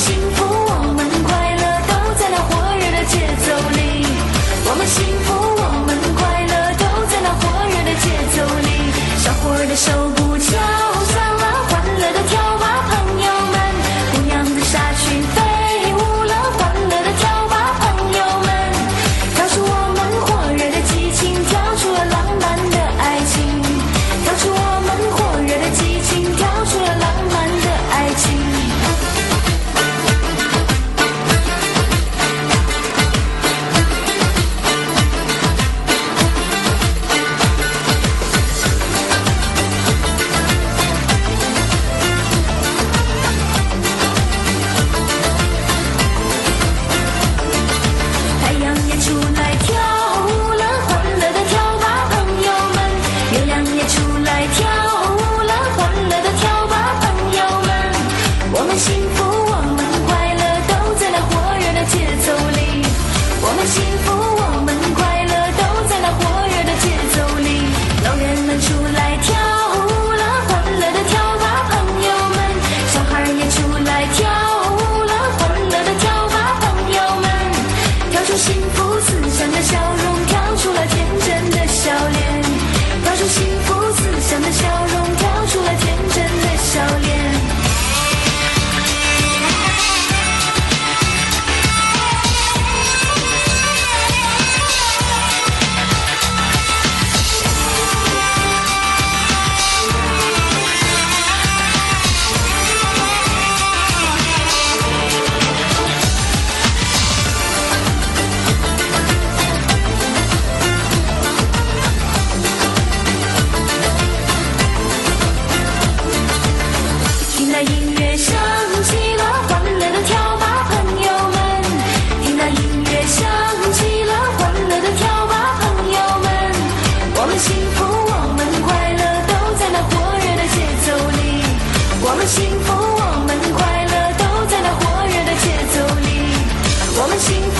幸福。心。